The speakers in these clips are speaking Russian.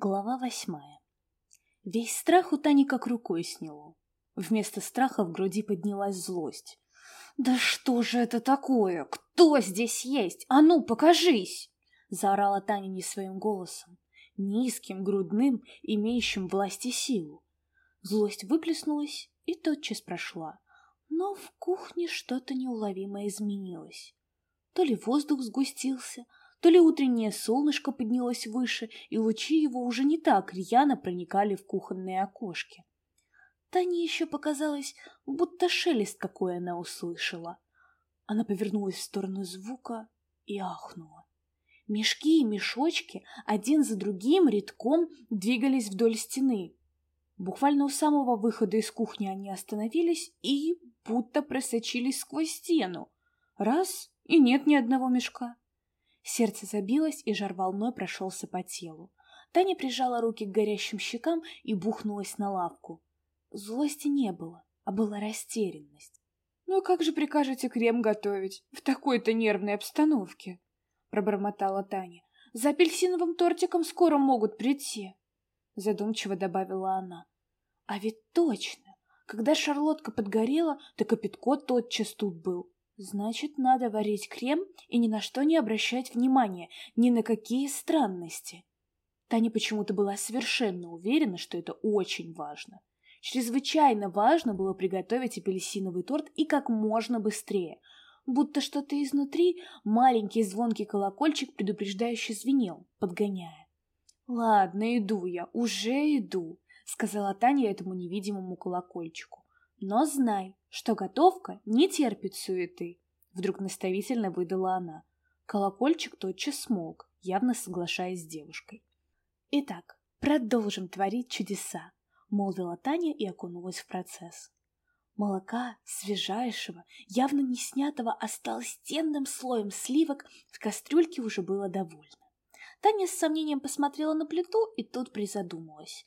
Глава восьмая. Весь страх у Тани как рукой сняло. Вместо страха в груди поднялась злость. «Да что же это такое? Кто здесь есть? А ну, покажись!» Заорала Таня не своим голосом, низким, грудным, имеющим власти силу. Злость выплеснулась и тотчас прошла, но в кухне что-то неуловимо изменилось. То ли воздух сгустился, то ли утреннее солнышко поднялось выше, и лучи его уже не так рьяно проникали в кухонные окошки. Тане еще показалось, будто шелест какой она услышала. Она повернулась в сторону звука и ахнула. Мешки и мешочки один за другим редком двигались вдоль стены. Буквально у самого выхода из кухни они остановились и будто просочились сквозь стену. Раз — и нет ни одного мешка. Сердце забилось, и жар волной прошелся по телу. Таня прижала руки к горящим щекам и бухнулась на лавку. Злости не было, а была растерянность. «Ну как же прикажете крем готовить в такой-то нервной обстановке?» — пробормотала Таня. «За апельсиновым тортиком скоро могут прийти», — задумчиво добавила она. «А ведь точно! Когда шарлотка подгорела, так и Петко тотчас тут был. Значит, надо варить крем и ни на что не обращать внимания, ни на какие странности. Таня почему-то была совершенно уверена, что это очень важно. Чрезвычайно важно было приготовить апельсиновый торт и как можно быстрее. Будто что-то изнутри маленький звонкий колокольчик предупреждающе звенел, подгоняя. «Ладно, иду я, уже иду», — сказала Таня этому невидимому колокольчику. «Но знай, что готовка не терпит суеты, вдруг наставительно выдала она. Колокольчик тотчас смолк, явно соглашаясь с девушкой. Итак, продолжим творить чудеса, молвила Таня и окунулась в процесс. Молока, свежайшего, явно не снятого, а толстенным слоем сливок в кастрюльке уже было довольно. Таня с сомнением посмотрела на плиту и тут призадумалась.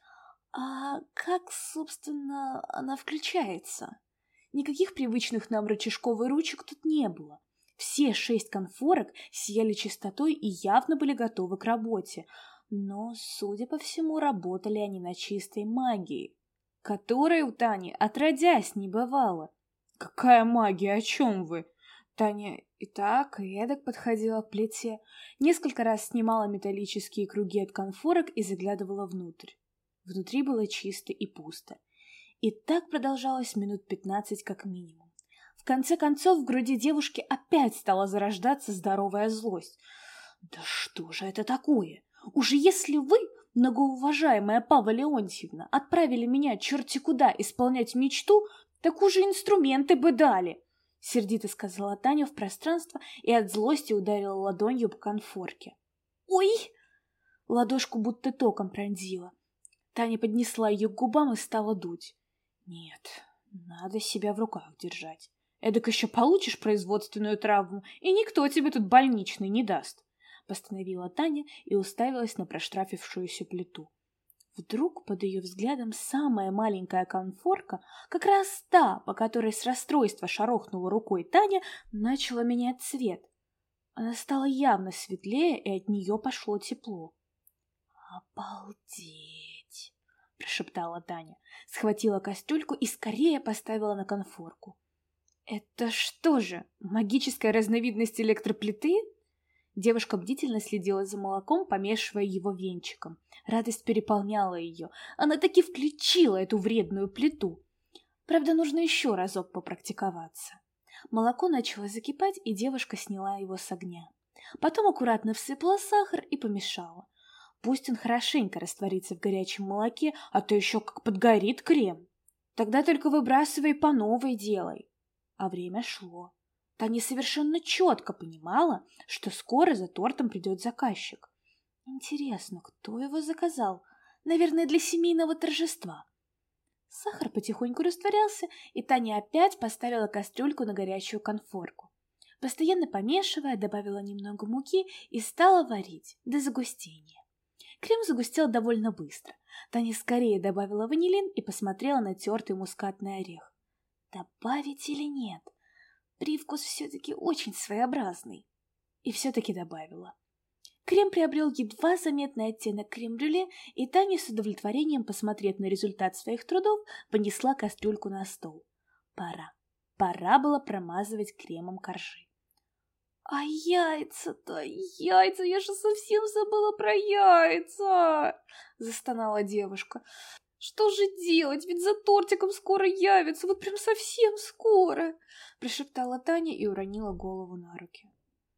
А как, собственно, она включается? Никаких привычных нам рычажков и ручек тут не было. Все шесть конфорок сияли чистотой и явно были готовы к работе, но, судя по всему, работали они на чистой магии, которой у Тани отродясь не бывало. «Какая магия? О чем вы?» Таня и так, и эдак подходила к плите, несколько раз снимала металлические круги от конфорок и заглядывала внутрь. Внутри было чисто и пусто. И так продолжалось минут пятнадцать как минимум. В конце концов в груди девушки опять стала зарождаться здоровая злость. «Да что же это такое? Уже если вы, многоуважаемая Павла Леонтьевна, отправили меня черти куда исполнять мечту, так уже инструменты бы дали!» Сердито сказала Таня в пространство и от злости ударила ладонью по конфорке. «Ой!» Ладошку будто током пронзила. Таня поднесла ее к губам и стала дуть. Нет, надо себя в руках держать. Эдак еще получишь производственную травму, и никто тебе тут больничный не даст. Постановила Таня и уставилась на проштрафившуюся плиту. Вдруг под ее взглядом самая маленькая конфорка, как раз та, по которой с расстройства шарохнула рукой Таня, начала менять цвет. Она стала явно светлее, и от нее пошло тепло. «Обалдеть!» Прошептала Таня, схватила кастрюльку и скорее поставила на конфорку. «Это что же, магическая разновидность электроплиты?» Девушка бдительно следила за молоком, помешивая его венчиком. Радость переполняла ее. Она таки включила эту вредную плиту. Правда, нужно еще разок попрактиковаться. Молоко начало закипать, и девушка сняла его с огня. Потом аккуратно всыпала сахар и помешала. Пусть он хорошенько растворится в горячем молоке, а то еще как подгорит крем. Тогда только выбрасывай по новой делай. А время шло. Таня совершенно четко понимала, что скоро за тортом придет заказчик. Интересно, кто его заказал? Наверное, для семейного торжества. Сахар потихоньку растворялся, и Таня опять поставила кастрюльку на горячую конфорку. Постоянно помешивая, добавила немного муки и стала варить до загустения. Крем загустел довольно быстро. Таня скорее добавила ванилин и посмотрела на тертый мускатный орех. Добавить или нет? Привкус все-таки очень своеобразный. И все-таки добавила. Крем приобрел едва заметный оттенок крем-брюле, и Таня с удовлетворением, посмотрев на результат своих трудов, понесла кастрюльку на стол. Пора. Пора было промазывать кремом коржи. «А яйца-то, яйца, я же совсем забыла про яйца!» — застонала девушка. «Что же делать? Ведь за тортиком скоро явится, вот прям совсем скоро!» — прошептала Таня и уронила голову на руки.